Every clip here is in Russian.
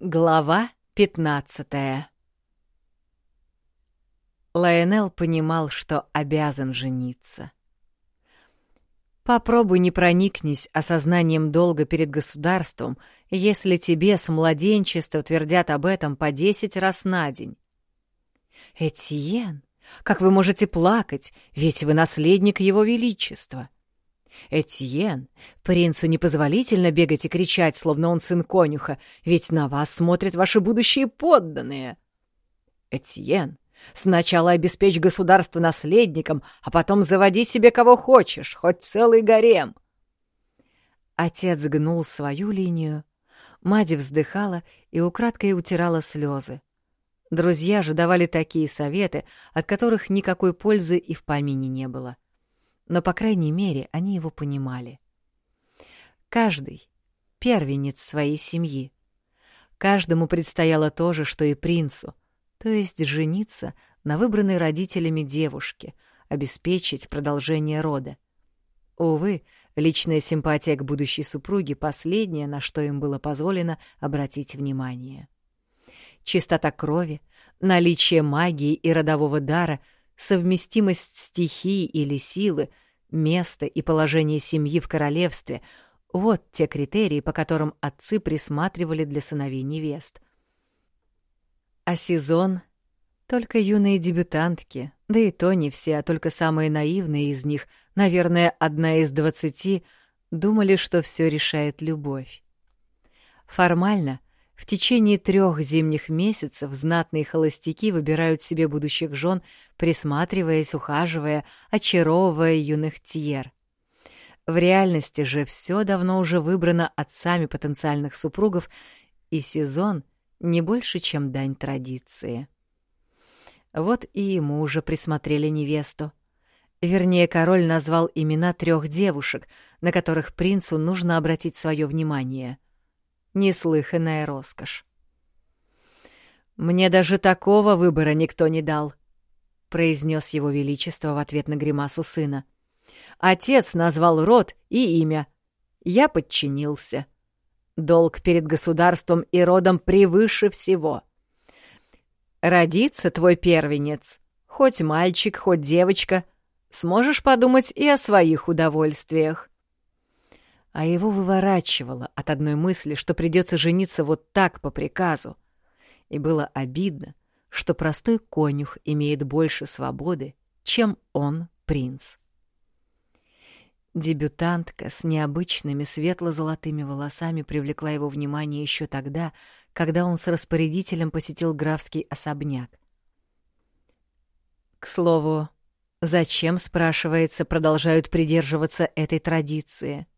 Глава пятнадцатая Лайонел понимал, что обязан жениться. Попробуй не проникнись осознанием долга перед государством, если тебе с младенчества твердят об этом по десять раз на день. Этьен, как вы можете плакать, ведь вы наследник его величества. Этьен, принцу непозволительно бегать и кричать, словно он сын конюха, ведь на вас смотрят ваши будущие подданные. Этьен, сначала обеспечь государство наследником, а потом заводи себе кого хочешь, хоть целый гарем. Отец гнул свою линию, Мади вздыхала и украдкой утирала слезы. Друзья же давали такие советы, от которых никакой пользы и в помине не было. Но, по крайней мере, они его понимали. Каждый — первенец своей семьи. Каждому предстояло то же, что и принцу, то есть жениться на выбранной родителями девушке, обеспечить продолжение рода. Увы, личная симпатия к будущей супруге — последнее, на что им было позволено обратить внимание. — чистота крови, наличие магии и родового дара, совместимость стихии или силы, место и положение семьи в королевстве — вот те критерии, по которым отцы присматривали для сыновей невест. А сезон — только юные дебютантки, да и то не все, а только самые наивные из них, наверное, одна из двадцати, думали, что все решает любовь. Формально — в течение трех зимних месяцев знатные холостяки выбирают себе будущих жен, присматриваясь, ухаживая, очаровывая юных тьер. В реальности же все давно уже выбрано отцами потенциальных супругов, и сезон не больше, чем дань традиции. Вот и ему уже присмотрели невесту. Вернее, король назвал имена трех девушек, на которых принцу нужно обратить свое внимание — Неслыханная роскошь. «Мне даже такого выбора никто не дал», — произнес его величество в ответ на гримасу сына. «Отец назвал род и имя. Я подчинился. Долг перед государством и родом превыше всего. Родится твой первенец, хоть мальчик, хоть девочка, сможешь подумать и о своих удовольствиях а его выворачивало от одной мысли, что придется жениться вот так по приказу. И было обидно, что простой конюх имеет больше свободы, чем он, принц. Дебютантка с необычными светло-золотыми волосами привлекла его внимание еще тогда, когда он с распорядителем посетил графский особняк. К слову, зачем, спрашивается, продолжают придерживаться этой традиции —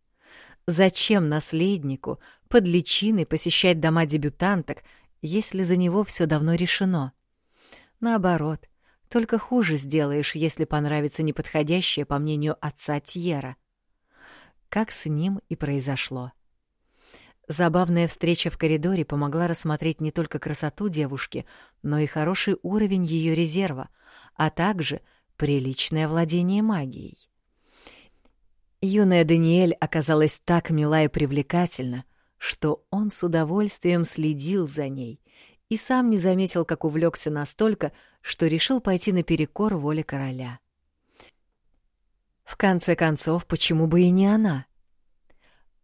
Зачем наследнику под личиной посещать дома дебютанток, если за него все давно решено? Наоборот, только хуже сделаешь, если понравится неподходящее, по мнению отца Тьера. Как с ним и произошло. Забавная встреча в коридоре помогла рассмотреть не только красоту девушки, но и хороший уровень ее резерва, а также приличное владение магией. Юная Даниэль оказалась так мила и привлекательна, что он с удовольствием следил за ней и сам не заметил, как увлекся настолько, что решил пойти наперекор воле короля. В конце концов, почему бы и не она?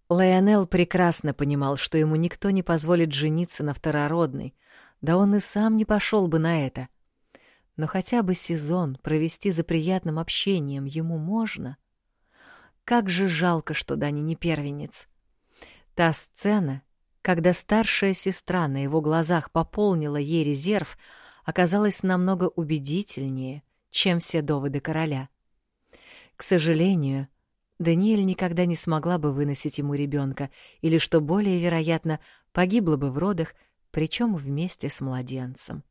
Лайонел прекрасно понимал, что ему никто не позволит жениться на второродной, да он и сам не пошел бы на это. Но хотя бы сезон провести за приятным общением ему можно — как же жалко, что Дани не первенец. Та сцена, когда старшая сестра на его глазах пополнила ей резерв, оказалась намного убедительнее, чем все доводы короля. К сожалению, Даниэль никогда не смогла бы выносить ему ребенка, или, что более вероятно, погибла бы в родах, причем вместе с младенцем.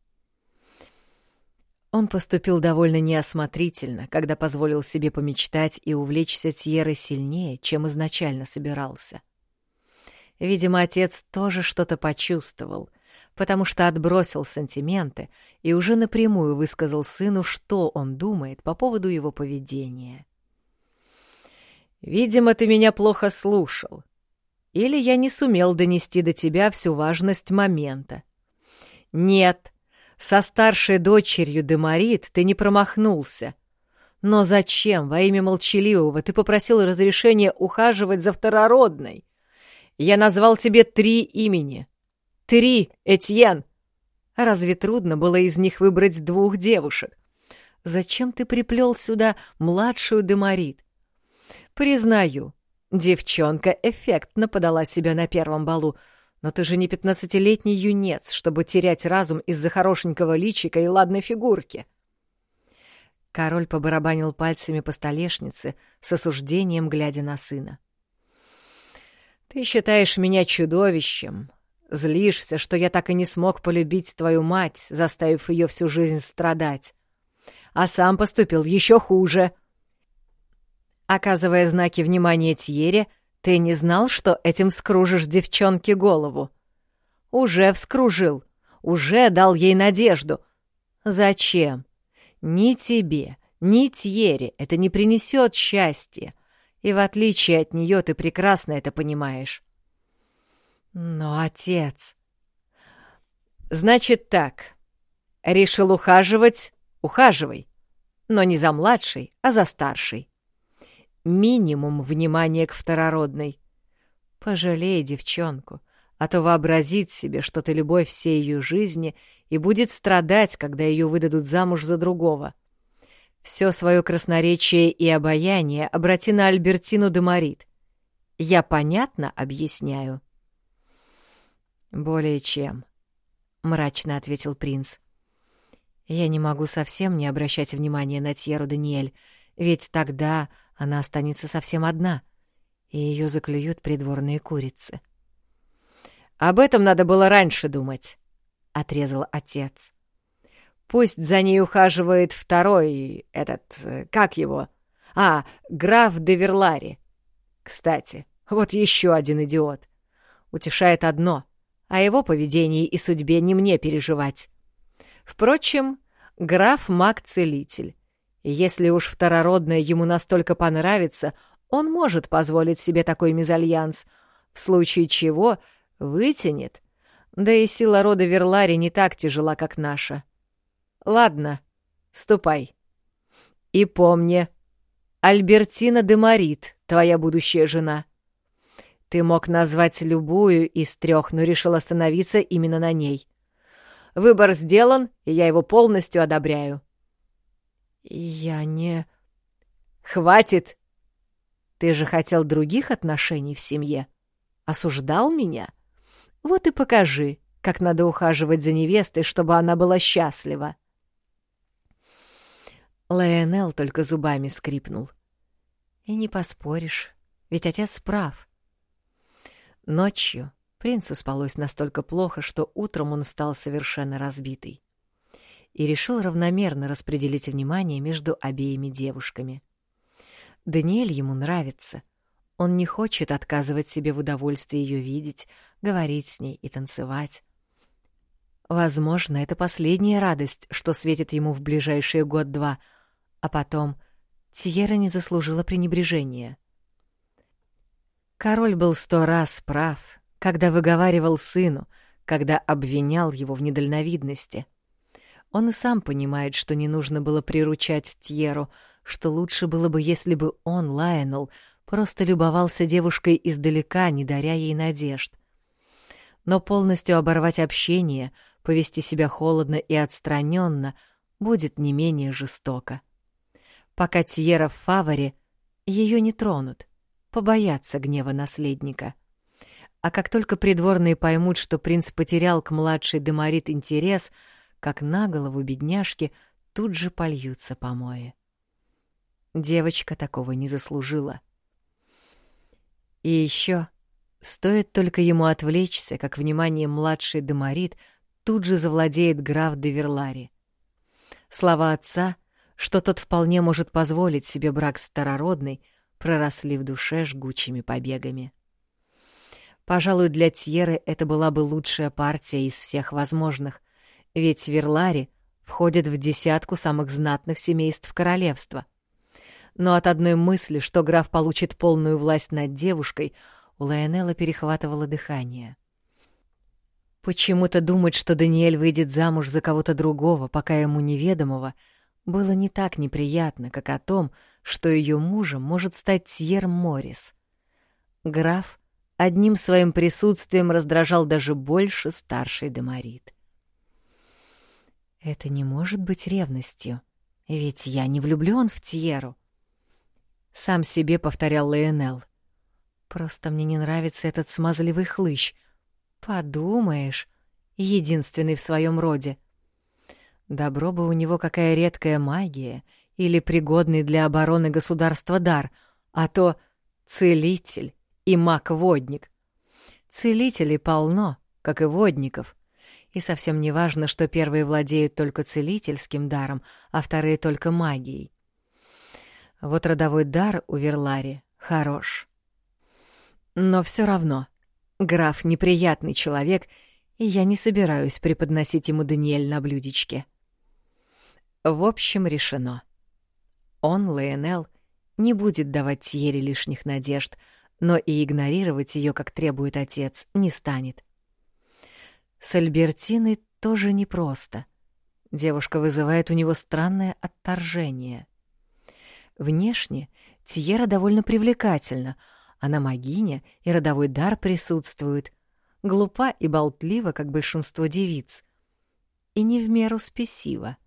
Он поступил довольно неосмотрительно, когда позволил себе помечтать и увлечься Тьерой сильнее, чем изначально собирался. Видимо, отец тоже что-то почувствовал, потому что отбросил сантименты и уже напрямую высказал сыну, что он думает по поводу его поведения. «Видимо, ты меня плохо слушал. или я не сумел донести до тебя всю важность момента. Нет, со старшей дочерью Демарит ты не промахнулся. Но зачем во имя молчаливого ты попросил разрешения ухаживать за второродной? Я назвал тебе три имени. Три, Этьен. Разве трудно было из них выбрать двух девушек? Зачем ты приплел сюда младшую Демарит? Признаю, девчонка эффектно подала себя на первом балу, но ты же не пятнадцатилетний юнец, чтобы терять разум из-за хорошенького личика и ладной фигурки. Король побарабанил пальцами по столешнице, с осуждением глядя на сына. «Ты считаешь меня чудовищем, Злишься, что я так и не смог полюбить твою мать, заставив ее всю жизнь страдать. А сам поступил еще хуже. Оказывая знаки внимания Тьере, ты не знал, что этим скружишь девчонке голову. Уже вскружил, уже дал ей надежду. Зачем? Ни тебе, ни Тьере это не принесет счастья, и в отличие от нее ты прекрасно это понимаешь. Но отец... Значит так. Решил ухаживать — ухаживай. Но не за младшей, а за старшей. Минимум внимания к второродной. Пожалей девчонку, а то вообразит себе, что ты любовь всей ее жизни и будет страдать, когда ее выдадут замуж за другого. Все свое красноречие и обаяние обрати на Альбертину де Марит. Я понятно объясняю? «Более чем», — мрачно ответил принц. «Я не могу совсем не обращать внимания на Тьеру Даниэль, ведь тогда она останется совсем одна, и ее заклюют придворные курицы». «Об этом надо было раньше думать», — отрезал отец. «Пусть за ней ухаживает второй, этот, как его? А, граф де Верлари. Кстати, вот еще один идиот. Утешает одно — о его поведении и судьбе не мне переживать. Впрочем, граф маг-целитель. Если уж второродная ему настолько понравится, он может позволить себе такой мезальянс, в случае чего вытянет. Да и сила рода Верлари не так тяжела, как наша. Ладно, ступай. И помни, Альбертина де Марит, твоя будущая жена — ты мог назвать любую из трех, но решил остановиться именно на ней. Выбор сделан, и я его полностью одобряю. Я не... Хватит! Ты же хотел других отношений в семье. Осуждал меня? Вот и покажи, как надо ухаживать за невестой, чтобы она была счастлива. Лайонел только зубами скрипнул. И не поспоришь, ведь отец прав. Ночью принцу спалось настолько плохо, что утром он встал совершенно разбитый и решил равномерно распределить внимание между обеими девушками. Даниэль ему нравится. Он не хочет отказывать себе в удовольствии ее видеть, говорить с ней и танцевать. Возможно, это последняя радость, что светит ему в ближайшие год-два, а потом Тьера не заслужила пренебрежения. Король был сто раз прав, когда выговаривал сыну, когда обвинял его в недальновидности. Он и сам понимает, что не нужно было приручать Тьеру, что лучше было бы, если бы он, Лайонел, просто любовался девушкой издалека, не даря ей надежд. Но полностью оборвать общение, повести себя холодно и отстраненно будет не менее жестоко. Пока Тьера в фаворе, ее не тронут — побояться гнева наследника. А как только придворные поймут, что принц потерял к младшей Демарит интерес, как на голову бедняжки тут же польются помои. Девочка такого не заслужила. И еще стоит только ему отвлечься, как внимание младшей Демарит тут же завладеет граф де Верлари. Слова отца, что тот вполне может позволить себе брак с второродной — проросли в душе жгучими побегами. Пожалуй, для Тьеры это была бы лучшая партия из всех возможных, ведь Верлари входит в десятку самых знатных семейств королевства. Но от одной мысли, что граф получит полную власть над девушкой, у Лайонелла перехватывало дыхание. Почему-то думать, что Даниэль выйдет замуж за кого-то другого, пока ему неведомого, было не так неприятно, как о том, что ее мужем может стать Тьер Моррис. Граф одним своим присутствием раздражал даже больше старший Демарит. Это не может быть ревностью, ведь я не влюблён в Тьеру. Сам себе повторял Лейонел. Просто мне не нравится этот смазливый хлыщ. Подумаешь, единственный в своем роде. Добро бы у него какая редкая магия или пригодный для обороны государства дар, а то целитель и маг-водник. Целителей полно, как и водников. И совсем не важно, что первые владеют только целительским даром, а вторые только магией. Вот родовой дар у Верлари хорош. Но все равно, граф неприятный человек, и я не собираюсь преподносить ему Даниэль на блюдечке. В общем, решено. Он, Лейонел, не будет давать Тьере лишних надежд — но и игнорировать ее, как требует отец, не станет. С Альбертиной тоже непросто. Девушка вызывает у него странное отторжение. Внешне Тьера довольно привлекательна, она магиня, и родовой дар присутствует. Глупа и болтлива, как большинство девиц. И не в меру спесива.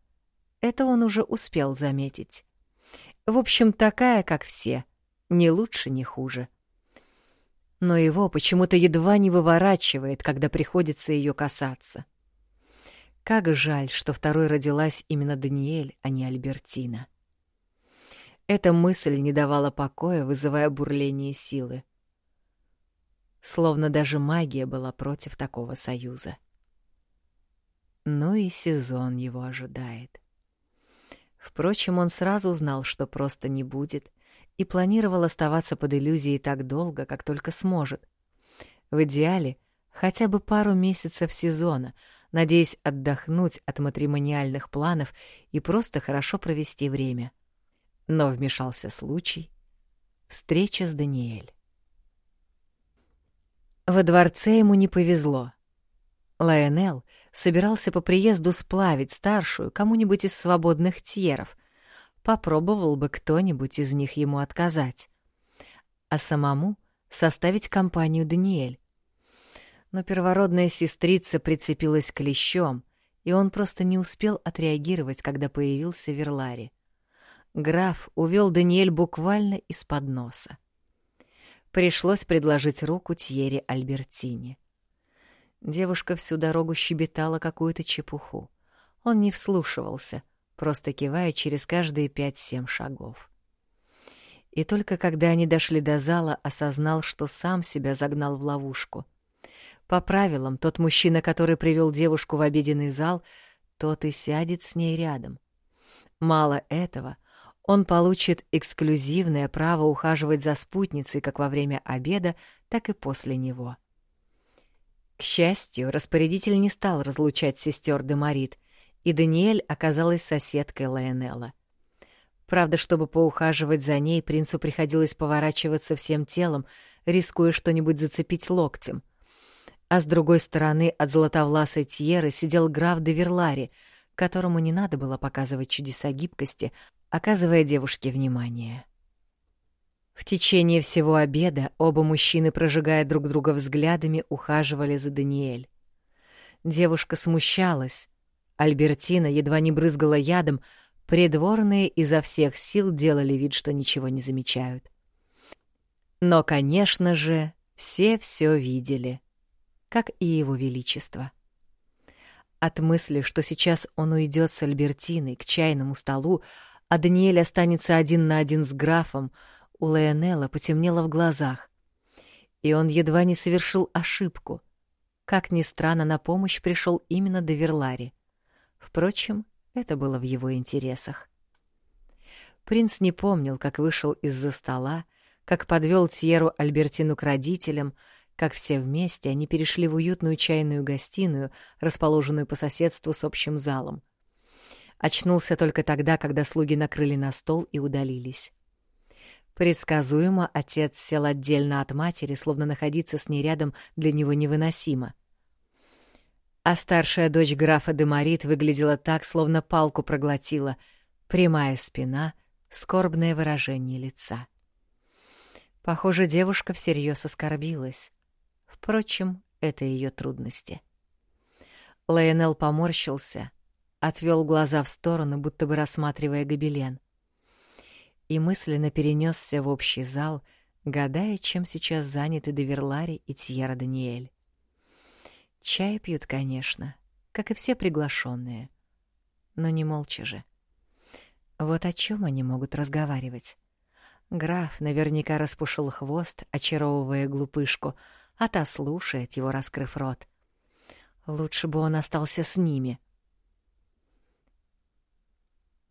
Это он уже успел заметить. В общем, такая, как все, ни лучше, ни хуже. — но его почему-то едва не выворачивает, когда приходится ее касаться. Как жаль, что второй родилась именно Даниэль, а не Альбертина. Эта мысль не давала покоя, вызывая бурление силы. Словно даже магия была против такого союза. Ну и сезон его ожидает. Впрочем, он сразу знал, что просто не будет, и планировал оставаться под иллюзией так долго, как только сможет. В идеале хотя бы пару месяцев сезона, надеясь отдохнуть от матримониальных планов и просто хорошо провести время. Но вмешался случай — встреча с Даниэль. Во дворце ему не повезло. Лайонел собирался по приезду сплавить старшую кому-нибудь из свободных тьеров — попробовал бы кто-нибудь из них ему отказать. А самому составить компанию Даниэль. Но первородная сестрица прицепилась клещом, и он просто не успел отреагировать, когда появился Верлари. Граф увел Даниэль буквально из-под носа. Пришлось предложить руку Тьере Альбертине. Девушка всю дорогу щебетала какую-то чепуху. Он не вслушивался — просто кивая через каждые пять-семь шагов. И только когда они дошли до зала, осознал, что сам себя загнал в ловушку. По правилам, тот мужчина, который привел девушку в обеденный зал, тот и сядет с ней рядом. Мало этого, он получит эксклюзивное право ухаживать за спутницей как во время обеда, так и после него. К счастью, распорядитель не стал разлучать сестер Демарит, и Даниэль оказалась соседкой Лайонелла. Правда, чтобы поухаживать за ней, принцу приходилось поворачиваться всем телом, рискуя что-нибудь зацепить локтем. А с другой стороны от золотовласой Тьеры сидел граф де Верлари, которому не надо было показывать чудеса гибкости, оказывая девушке внимание. В течение всего обеда оба мужчины, прожигая друг друга взглядами, ухаживали за Даниэль. Девушка смущалась, Альбертина едва не брызгала ядом, придворные изо всех сил делали вид, что ничего не замечают. Но, конечно же, все все видели, как и его величество. От мысли, что сейчас он уйдет с Альбертиной к чайному столу, а Даниэль останется один на один с графом, у Леонелла потемнело в глазах. И он едва не совершил ошибку. Как ни странно, на помощь пришел именно Деверлари. Впрочем, это было в его интересах. Принц не помнил, как вышел из-за стола, как подвел Тьеру Альбертину к родителям, как все вместе они перешли в уютную чайную гостиную, расположенную по соседству с общим залом. Очнулся только тогда, когда слуги накрыли на стол и удалились. Предсказуемо отец сел отдельно от матери, словно находиться с ней рядом для него невыносимо. А старшая дочь графа Демарит выглядела так, словно палку проглотила. Прямая спина, скорбное выражение лица. Похоже, девушка всерьез оскорбилась. Впрочем, это ее трудности. Лайонел поморщился, отвел глаза в сторону, будто бы рассматривая гобелен. И мысленно перенесся в общий зал, гадая, чем сейчас заняты Деверлари и Тьера Даниэль. Чай пьют, конечно, как и все приглашенные, но не молча же. Вот о чем они могут разговаривать? Граф наверняка распушил хвост, очаровывая глупышку, а та слушает его, раскрыв рот. Лучше бы он остался с ними.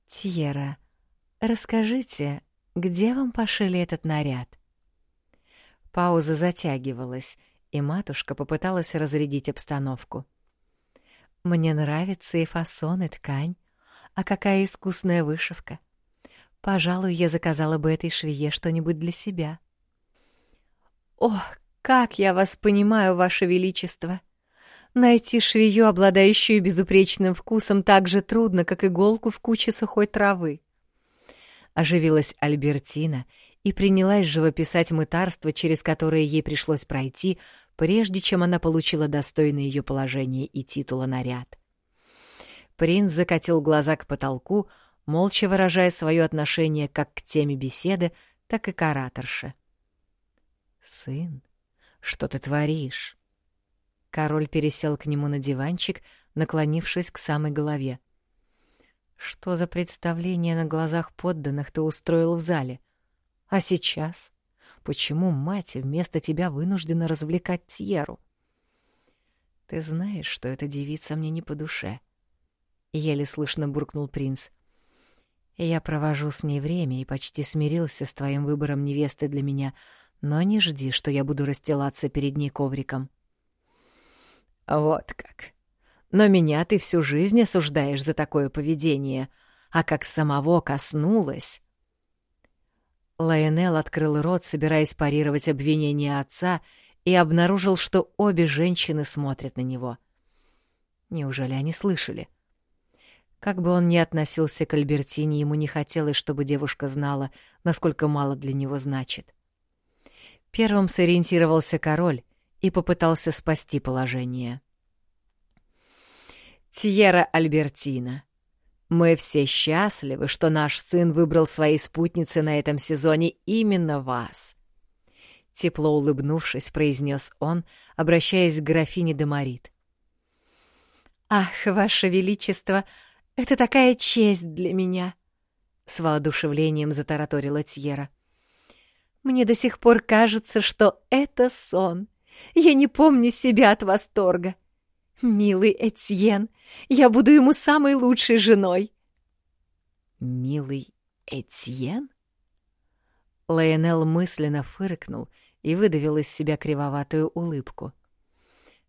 «Тьера, расскажите, где вам пошили этот наряд?» Пауза затягивалась, и матушка попыталась разрядить обстановку. «Мне нравится и фасон, и ткань. А какая искусная вышивка! Пожалуй, я заказала бы этой швее что-нибудь для себя». «Ох, как я вас понимаю, ваше величество! Найти швею, обладающую безупречным вкусом, так же трудно, как иголку в куче сухой травы». Оживилась Альбертина и принялась живописать мытарство, через которое ей пришлось пройти, прежде чем она получила достойное ее положение и титула наряд. Принц закатил глаза к потолку, молча выражая свое отношение как к теме беседы, так и к ораторше. «Сын, что ты творишь?» Король пересел к нему на диванчик, наклонившись к самой голове. «Что за представление на глазах подданных ты устроил в зале? А сейчас? Почему мать вместо тебя вынуждена развлекать Тьеру? Ты знаешь, что эта девица мне не по душе. Еле слышно буркнул принц. Я провожу с ней время и почти смирился с твоим выбором невесты для меня, но не жди, что я буду расстилаться перед ней ковриком. Вот как. Но меня ты всю жизнь осуждаешь за такое поведение, а как самого коснулась... Лайонел открыл рот, собираясь парировать обвинения отца, и обнаружил, что обе женщины смотрят на него. Неужели они слышали? Как бы он ни относился к Альбертине, ему не хотелось, чтобы девушка знала, насколько мало для него значит. Первым сориентировался король и попытался спасти положение. «Тьера Альбертина, мы все счастливы, что наш сын выбрал своей спутницей на этом сезоне именно вас. Тепло улыбнувшись, произнес он, обращаясь к графине Демарит. «Ах, ваше величество, это такая честь для меня!» С воодушевлением затараторила Тьера. «Мне до сих пор кажется, что это сон. Я не помню себя от восторга. «Милый Этьен, я буду ему самой лучшей женой!» «Милый Этьен?» Лайонел мысленно фыркнул и выдавил из себя кривоватую улыбку.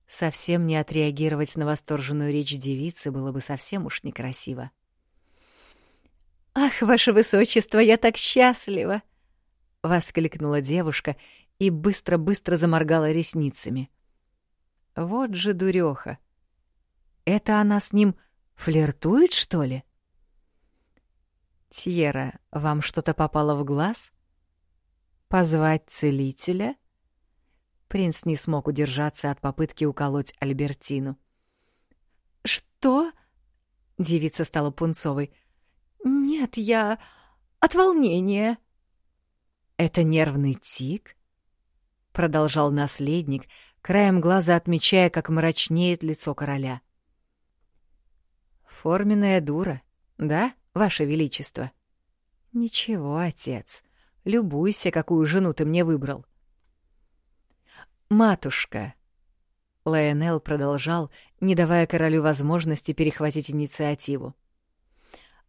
Совсем не отреагировать на восторженную речь девицы было бы совсем уж некрасиво. «Ах, ваше высочество, я так счастлива!» — воскликнула девушка и быстро-быстро заморгала ресницами. Вот же дуреха. Это она с ним флиртует, что ли? Тьера, вам что-то попало в глаз? Позвать целителя? Принц не смог удержаться от попытки уколоть Альбертину. Что? Девица стала пунцовой. Нет, я от волнения. Это нервный тик? продолжал наследник, краем глаза отмечая, как мрачнеет лицо короля. «Форменная дура, да, ваше величество?» «Ничего, отец, любуйся, какую жену ты мне выбрал». «Матушка», — Лайонел продолжал, не давая королю возможности перехватить инициативу.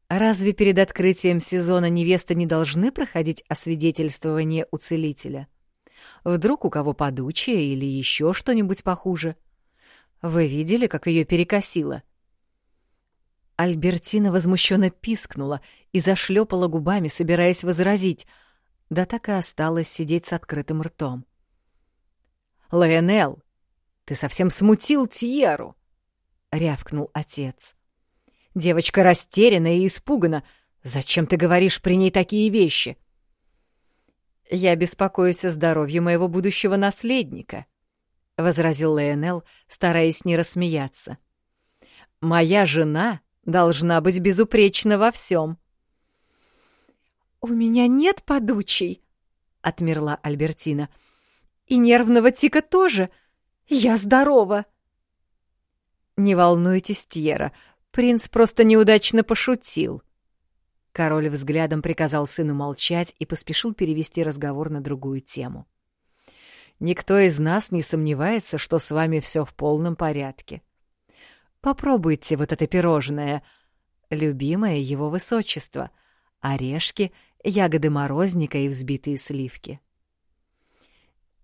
«Разве перед открытием сезона невесты не должны проходить освидетельствование у целителя?» Вдруг у кого подучее или еще что-нибудь похуже. Вы видели, как ее перекосило? Альбертина возмущенно пискнула и зашлепала губами, собираясь возразить. да так и осталась сидеть с открытым ртом. «Лайонел, ты совсем смутил Тьеру!» — рявкнул отец. Девочка растеряна и испугана. Зачем ты говоришь при ней такие вещи? Я беспокоюсь о здоровье моего будущего наследника, возразил Леонел, стараясь не рассмеяться. Моя жена должна быть безупречна во всем. У меня нет подучей, отмерла Альбертина. И нервного тика тоже. Я здорова. Не волнуйтесь, Тьера, Принц просто неудачно пошутил. Король взглядом приказал сыну молчать и поспешил перевести разговор на другую тему. Никто из нас не сомневается, что с вами все в полном порядке. Попробуйте вот это пирожное, любимое его высочество, орешки, ягоды морозника и взбитые сливки.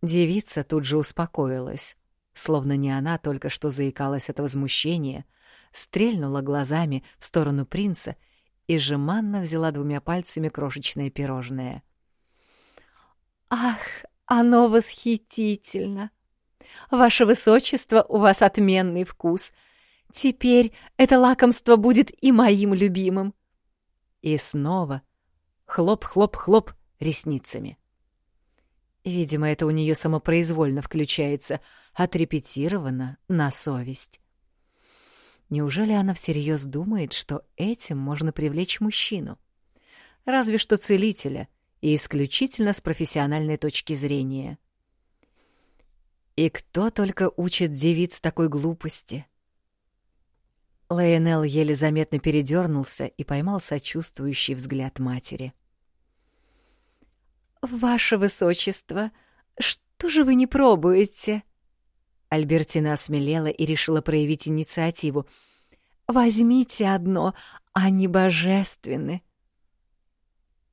Девица тут же успокоилась словно не она только что заикалась от возмущения, стрельнула глазами в сторону принца и жеманно взяла двумя пальцами крошечное пирожное. «Ах, оно восхитительно! Ваше высочество, у вас отменный вкус. Теперь это лакомство будет и моим любимым!» И снова хлоп-хлоп-хлоп ресницами. Видимо, это у нее самопроизвольно включается, отрепетировано на совесть. Неужели она всерьез думает, что этим можно привлечь мужчину? Разве что целителя, и исключительно с профессиональной точки зрения. И кто только учит девиц такой глупости? Лейнел еле заметно передернулся и поймал сочувствующий взгляд матери. — «Ваше высочество, что же вы не пробуете?» Альбертина осмелела и решила проявить инициативу. «Возьмите одно, они божественны».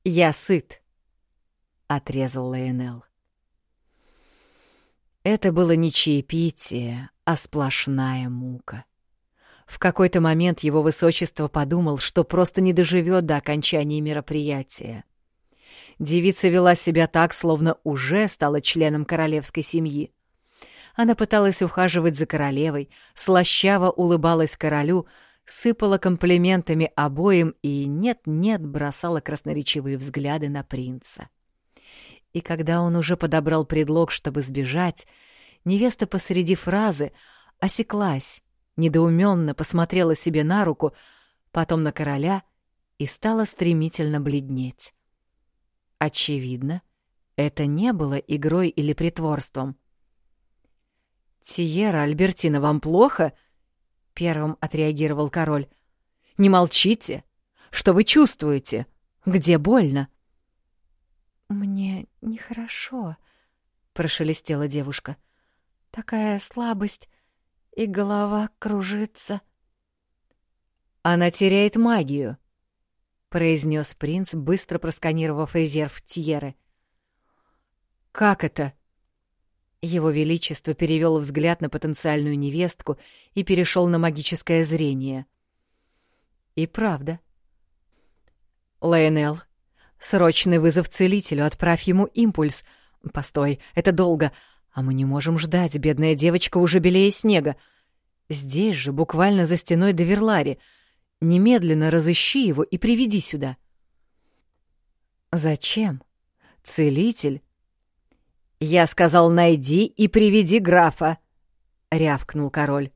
«Я сыт», — отрезал Лейнел. Это было не чаепитие, а сплошная мука. В какой-то момент его высочество подумал, что просто не доживет до окончания мероприятия. Девица вела себя так, словно уже стала членом королевской семьи. Она пыталась ухаживать за королевой, слащаво улыбалась королю, сыпала комплиментами обоим и нет-нет бросала красноречивые взгляды на принца. И когда он уже подобрал предлог, чтобы сбежать, невеста посреди фразы осеклась, недоуменно посмотрела себе на руку, потом на короля и стала стремительно бледнеть. Очевидно, это не было игрой или притворством. «Тиера, Альбертина, вам плохо?» — первым отреагировал король. «Не молчите! Что вы чувствуете? Где больно?» «Мне нехорошо», — прошелестела девушка. «Такая слабость, и голова кружится». «Она теряет магию», произнес принц, быстро просканировав резерв Тьеры. Как это? Его величество перевел взгляд на потенциальную невестку и перешел на магическое зрение. И правда. Лейнел, срочный вызов целителю, отправь ему импульс. Постой, это долго, а мы не можем ждать, бедная девочка уже белее снега. Здесь же, буквально за стеной до Верлари — Немедленно разыщи его и приведи сюда. Зачем? Целитель? Я сказал, найди и приведи графа, рявкнул король.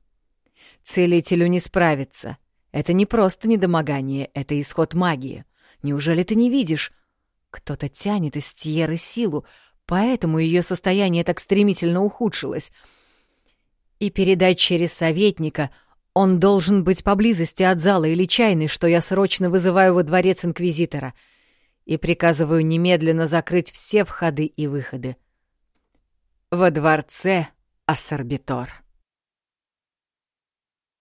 Целителю не справиться. Это не просто недомогание, это исход магии. Неужели ты не видишь? Кто-то тянет из Тьеры силу, поэтому ее состояние так стремительно ухудшилось. И передать через советника — он должен быть поблизости от зала или чайной, что я срочно вызываю во дворец инквизитора и приказываю немедленно закрыть все входы и выходы. Во дворце Ассорбитор.